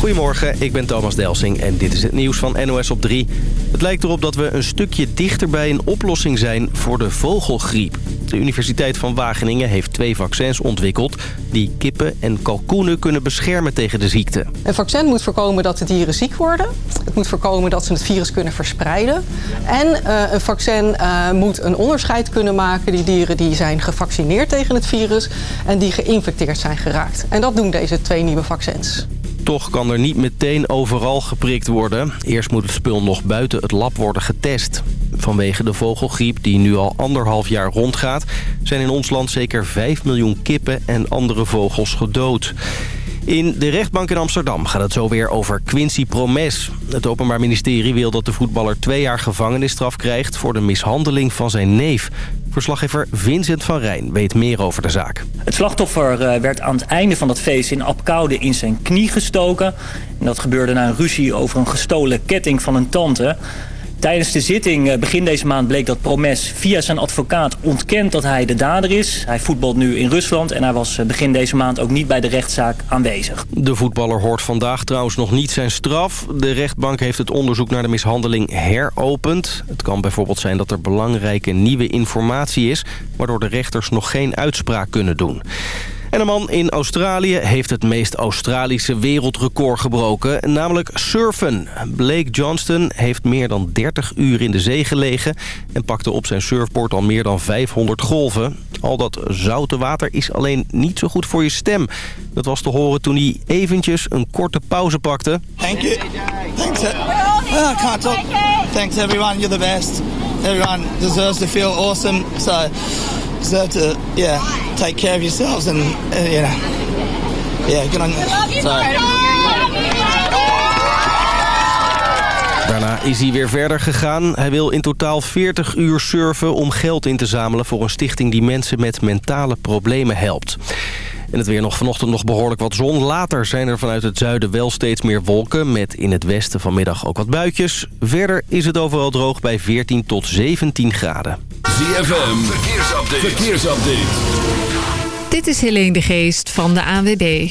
Goedemorgen, ik ben Thomas Delsing en dit is het nieuws van NOS op 3. Het lijkt erop dat we een stukje dichter bij een oplossing zijn voor de vogelgriep. De Universiteit van Wageningen heeft twee vaccins ontwikkeld... die kippen en kalkoenen kunnen beschermen tegen de ziekte. Een vaccin moet voorkomen dat de dieren ziek worden. Het moet voorkomen dat ze het virus kunnen verspreiden. En uh, een vaccin uh, moet een onderscheid kunnen maken... die dieren die zijn gevaccineerd tegen het virus... en die geïnfecteerd zijn geraakt. En dat doen deze twee nieuwe vaccins. Toch kan er niet meteen overal geprikt worden. Eerst moet het spul nog buiten het lab worden getest. Vanwege de vogelgriep die nu al anderhalf jaar rondgaat... zijn in ons land zeker 5 miljoen kippen en andere vogels gedood. In de rechtbank in Amsterdam gaat het zo weer over Quincy Promes. Het Openbaar Ministerie wil dat de voetballer twee jaar gevangenisstraf krijgt... voor de mishandeling van zijn neef. Verslaggever Vincent van Rijn weet meer over de zaak. Het slachtoffer eh, werd aan het einde van dat feest in Apkoude in zijn knie gestoken. En dat gebeurde na een ruzie over een gestolen ketting van een tante. Tijdens de zitting eh, begin deze maand bleek dat Promes via zijn advocaat ontkent dat hij de dader is. Hij voetbalt nu in Rusland en hij was eh, begin deze maand ook niet bij de rechtszaak aanwezig. De voetballer hoort vandaag trouwens nog niet zijn straf. De rechtbank heeft het onderzoek naar de mishandeling heropend. Het kan bijvoorbeeld zijn dat er belangrijke nieuwe informatie is... waardoor de rechters nog geen uitspraak kunnen doen. En een man in Australië heeft het meest Australische wereldrecord gebroken, namelijk surfen. Blake Johnston heeft meer dan 30 uur in de zee gelegen en pakte op zijn surfboard al meer dan 500 golven. Al dat zoute water is alleen niet zo goed voor je stem. Dat was te horen toen hij eventjes een korte pauze pakte. Thank you. Thanks. Can't talk. Thanks everyone, you're the best. Everyone deserves to feel awesome. So deserve yeah take care of yourselves and uh, you know yeah on. Daarna is hij weer verder gegaan. Hij wil in totaal 40 uur surfen om geld in te zamelen voor een stichting die mensen met mentale problemen helpt. En het weer nog vanochtend nog behoorlijk wat zon. Later zijn er vanuit het zuiden wel steeds meer wolken... met in het westen vanmiddag ook wat buitjes. Verder is het overal droog bij 14 tot 17 graden. ZFM, verkeersupdate. verkeersupdate. Dit is Helene de Geest van de ANWB.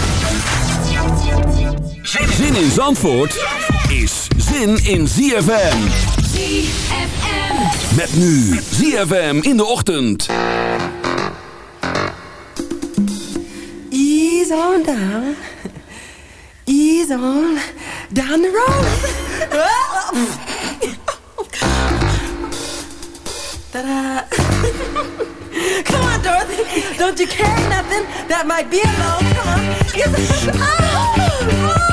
Zin in Zandvoort is zin in ZFM. ZFM. Met nu ZFM in de ochtend. Ease on down. Ease on down the road. Ta-da. Come on, Dorothy. Don't you carry nothing that might be alone. Come on. Oh, oh.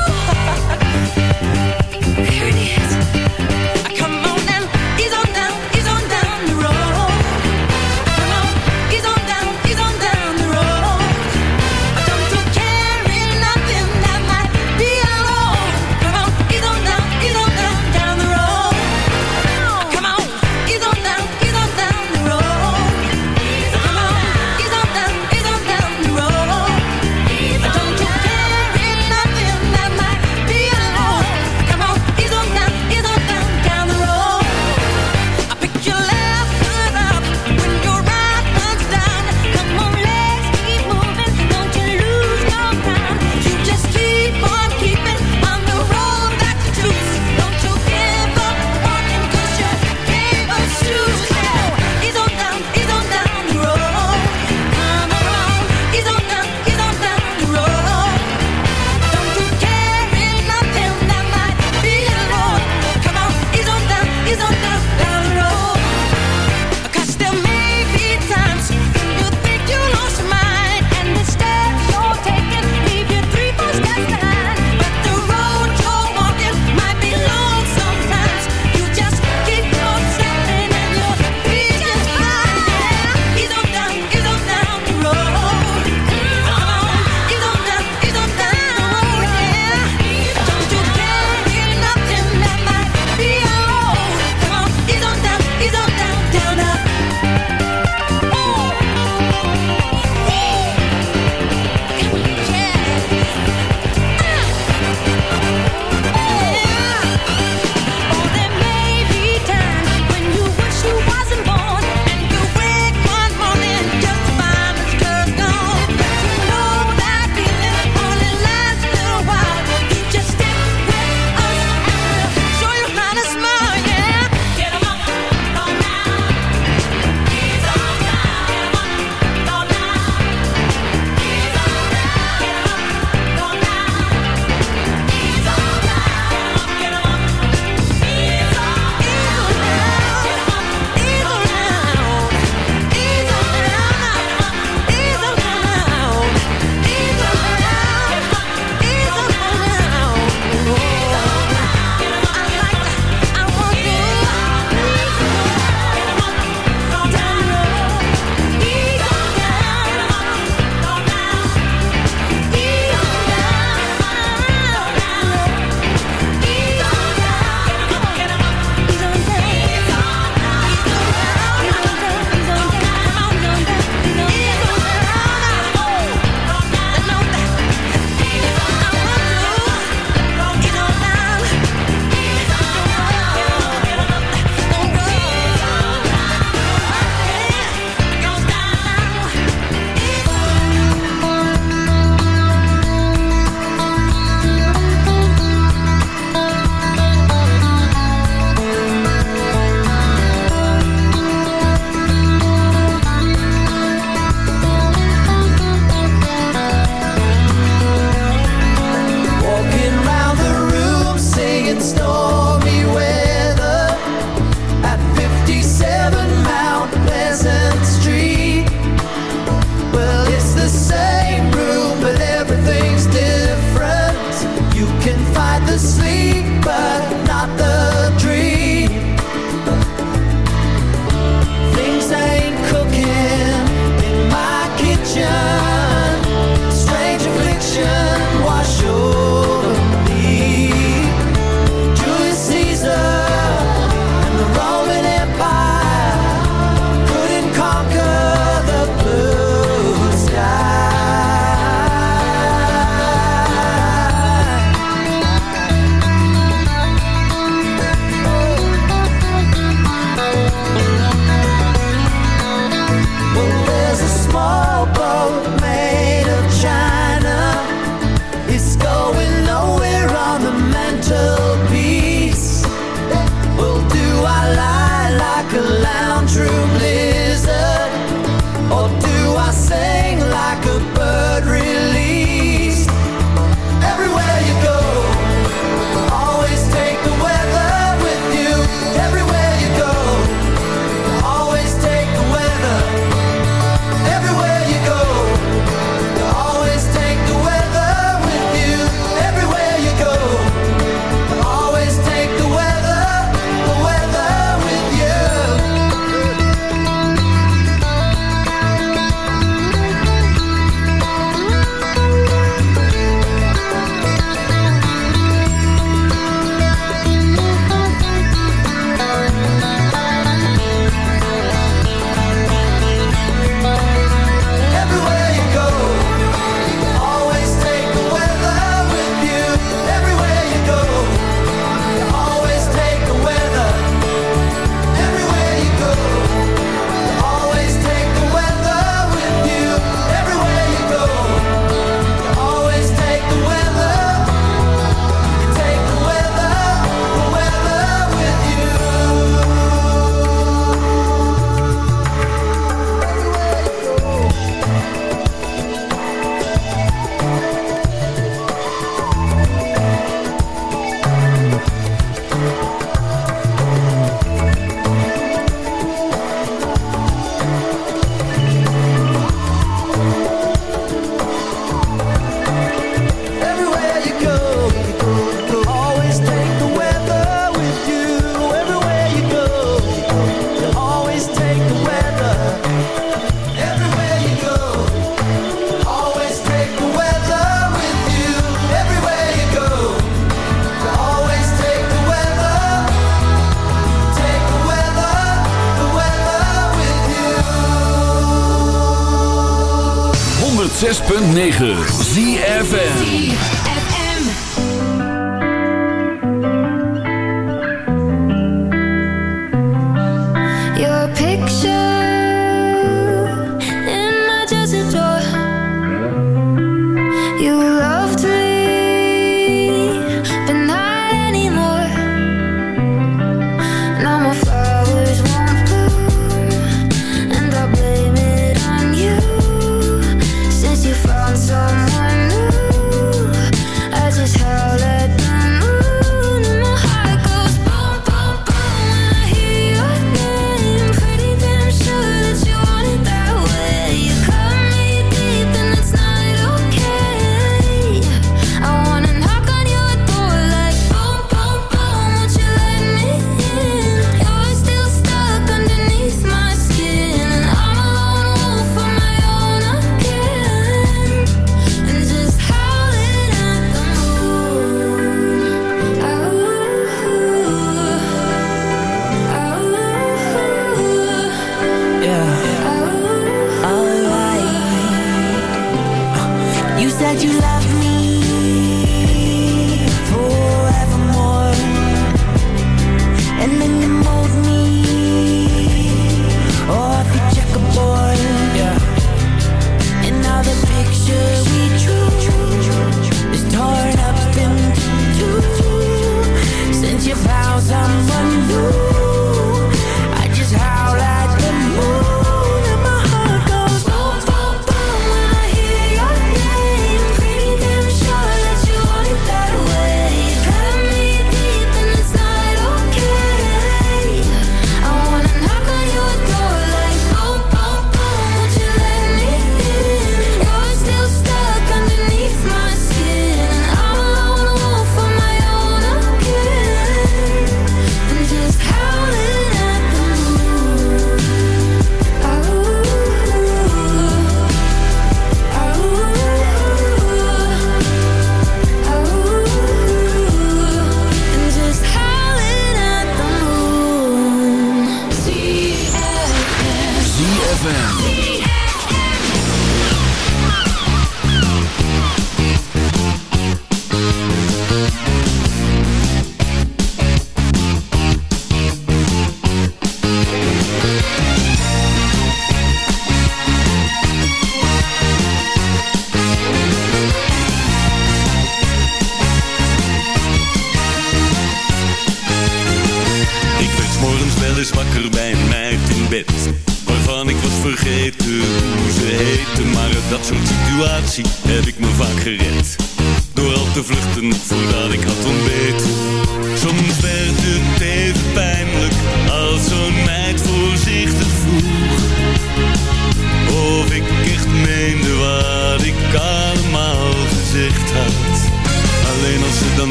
snow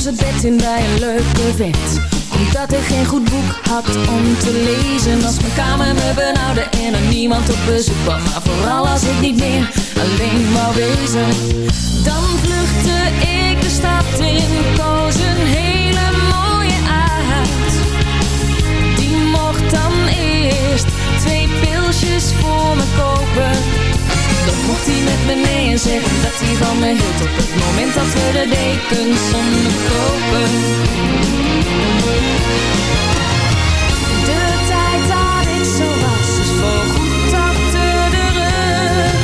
soms zijn bed in bij een leuke vet. Omdat ik geen goed boek had om te lezen. Als mijn kamer me benauwde en er niemand op bezoek Maar vooral als ik niet meer alleen wou wezen. Dan vluchtte ik de stad in, koos een hele mooie uit Die mocht dan eerst twee pilsjes voor me kopen. Dan mocht hij met me nee en zeggen dat hij van me hield Op het moment dat we de dekens onderkopen De tijd dat is zo was is voorgoed achter de rug.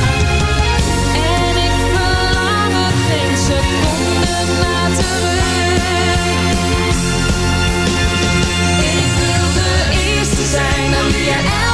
En ik verlang er geen seconde naar Ik wil de eerste zijn aan wie jij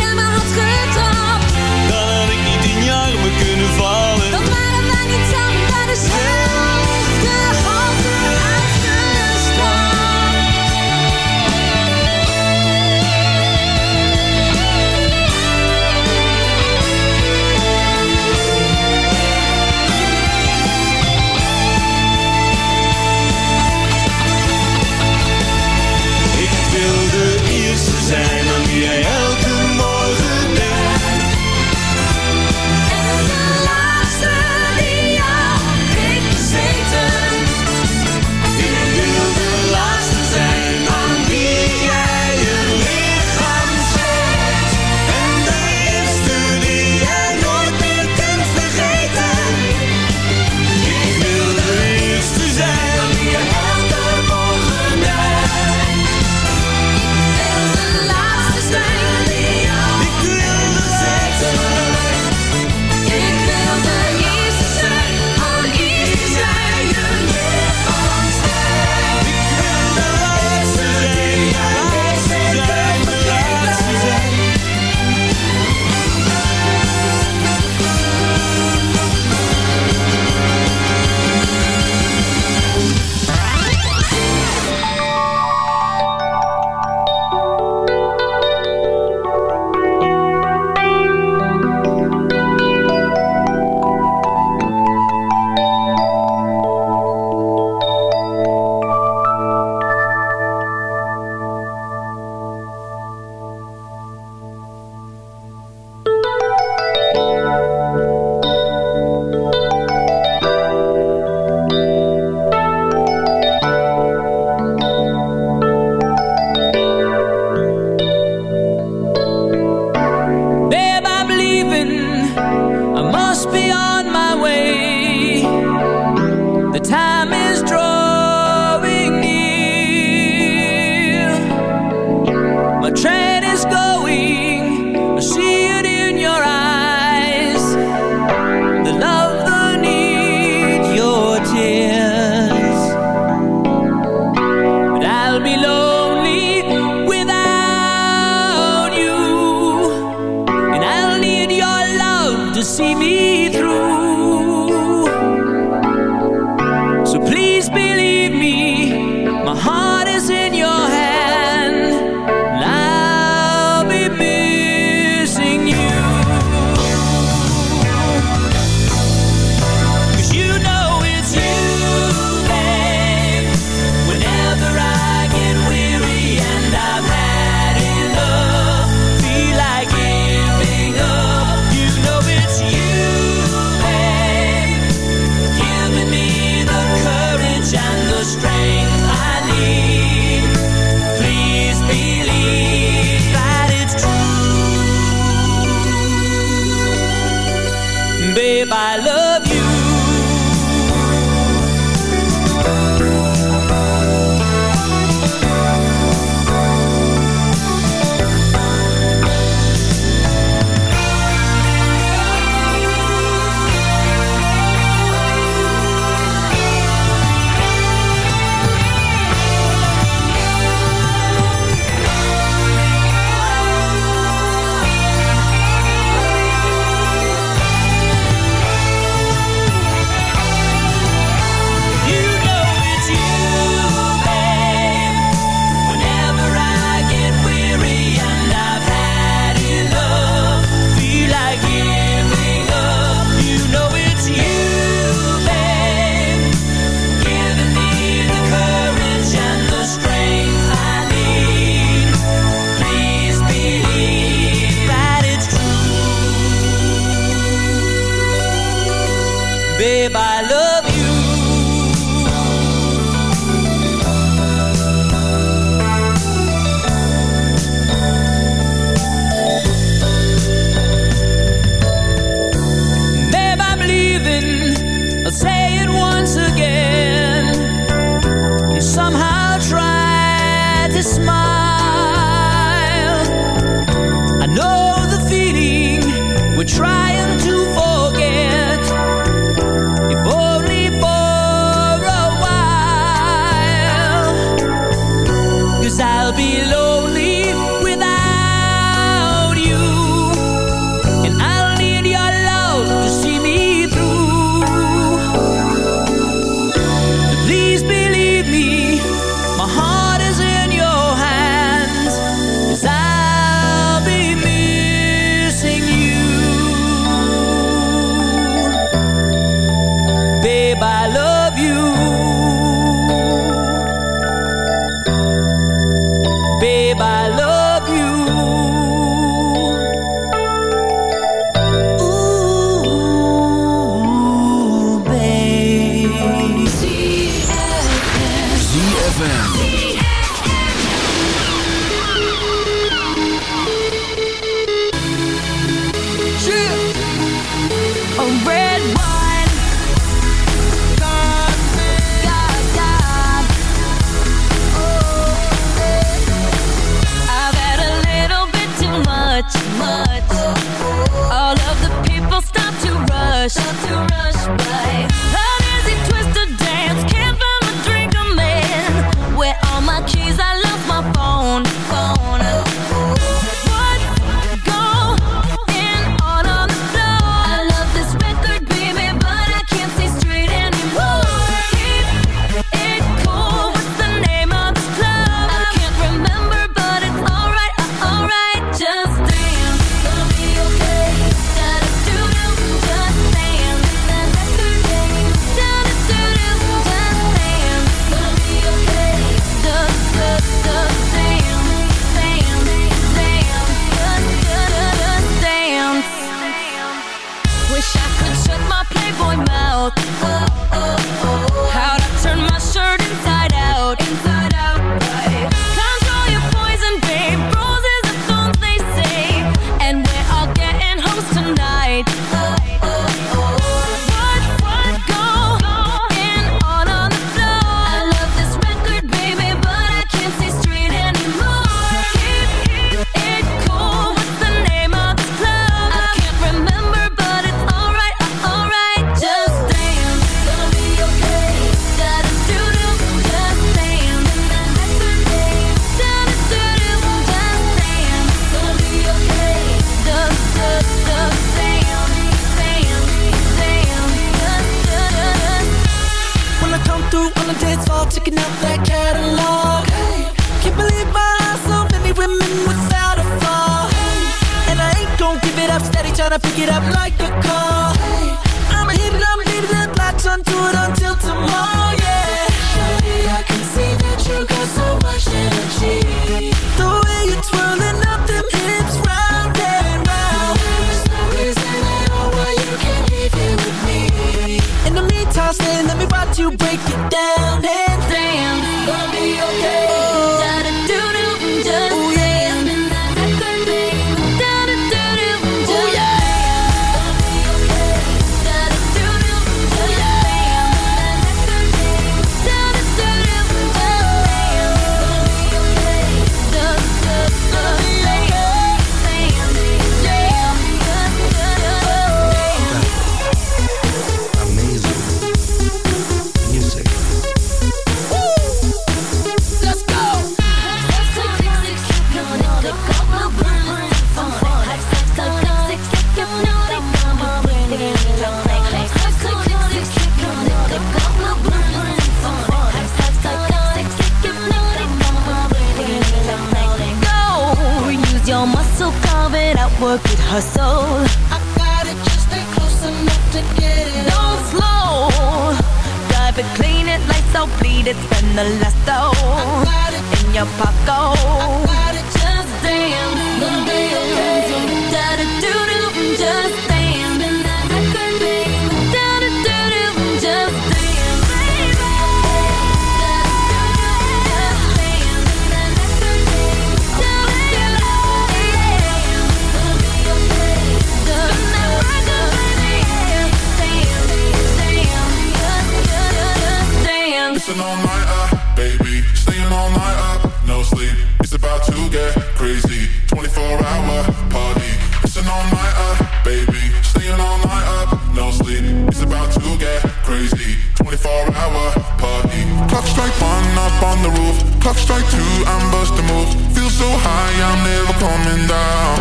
crazy. 24 hour party. Clock strike one up on the roof. Clock strike two, I'm busting moves. Feel so high, I'm never coming down.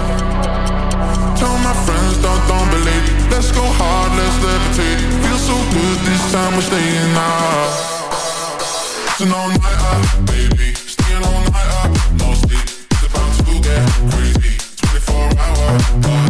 Tell my friends, don't, don't believe. Let's go hard, let's levitate. Feel so good, this time we're staying out. It's an all nighter, baby. Staying all nighter, no sleep. It's about to get crazy. 24 hour party.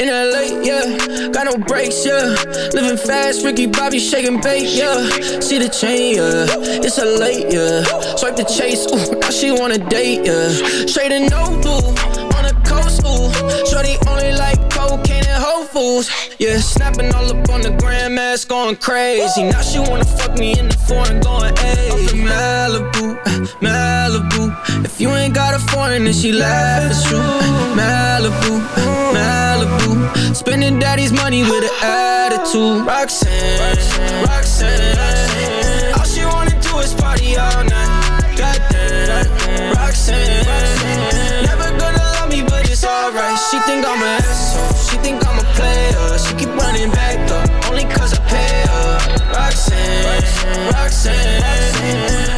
In LA, yeah, got no brakes, yeah. Living fast, Ricky Bobby shaking bait, yeah. See the chain, yeah. It's a late, yeah. Swipe the chase, ooh, now she wanna date, yeah. Straight and no blue, on the coast, ooh. Shorty only like cocaine and Whole Foods, yeah. Snapping all up on the grandmas, going crazy. Now she wanna fuck me in the foreign, going, in Malibu, Malibu. If you ain't got a foreign, then she laugh you. Uh, Malibu, Malibu. Spending daddy's money with an attitude. Roxanne, Roxanne, All she wanna do is party all night. Goddamn, Roxanne. Never gonna love me, but it's alright. She think I'm an asshole. She think I'm a player. She keep running back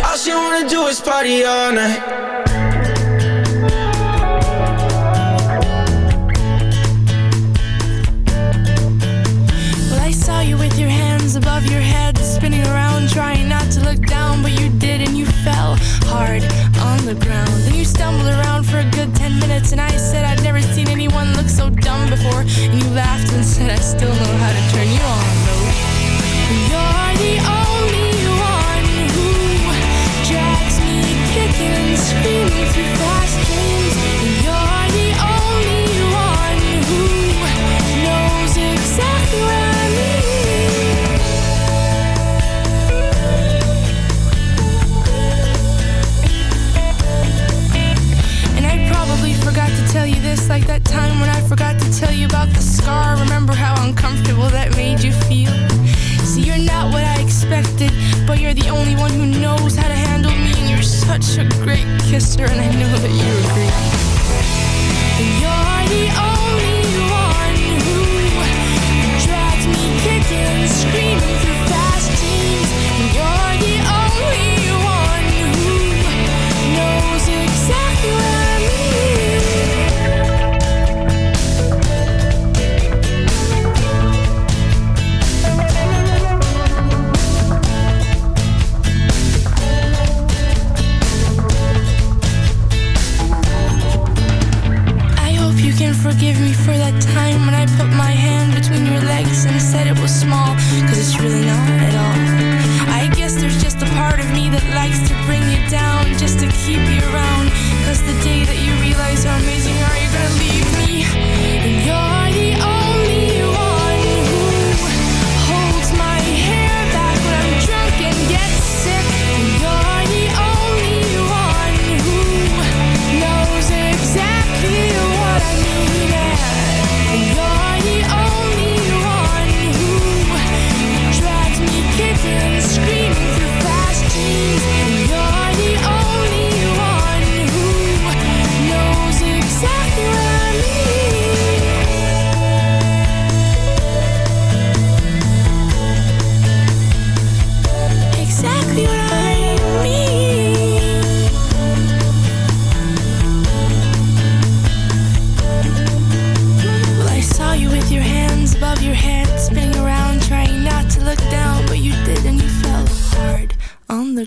All she wanna do is party all night. Well, I saw you with your hands above your head, spinning around, trying not to look down, but you did, and you fell hard on the ground. Then you stumbled around for a good ten minutes, and I said I'd never seen anyone look so dumb before, and you laughed and said I still know how to turn you on, screaming through fast dreams.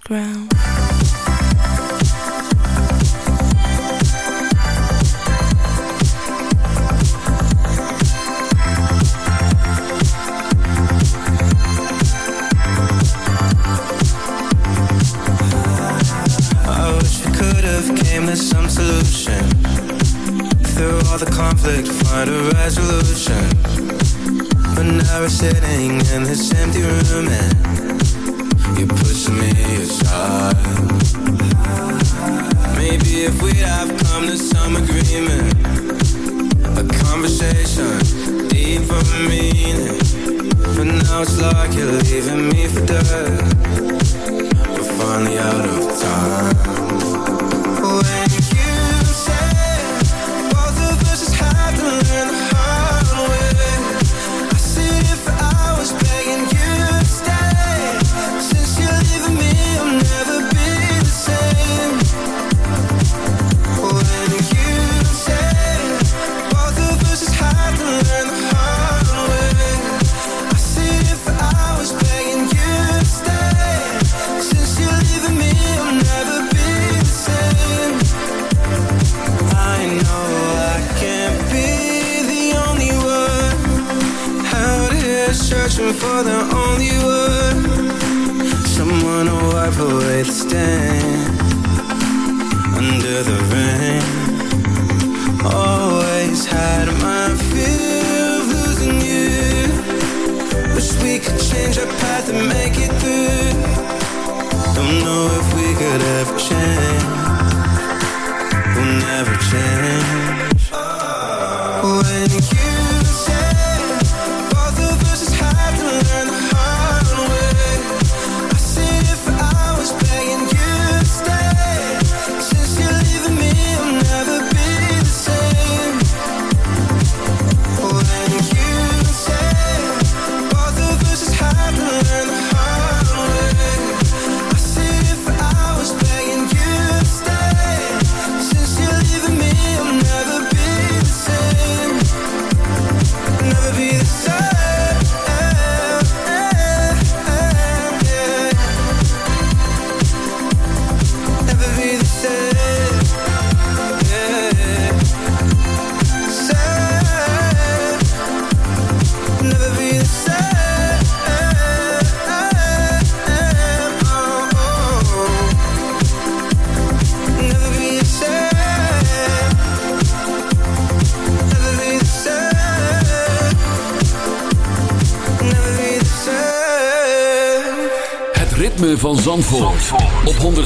Ground.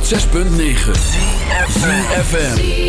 106.9 FM.